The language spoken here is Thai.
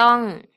ต้อง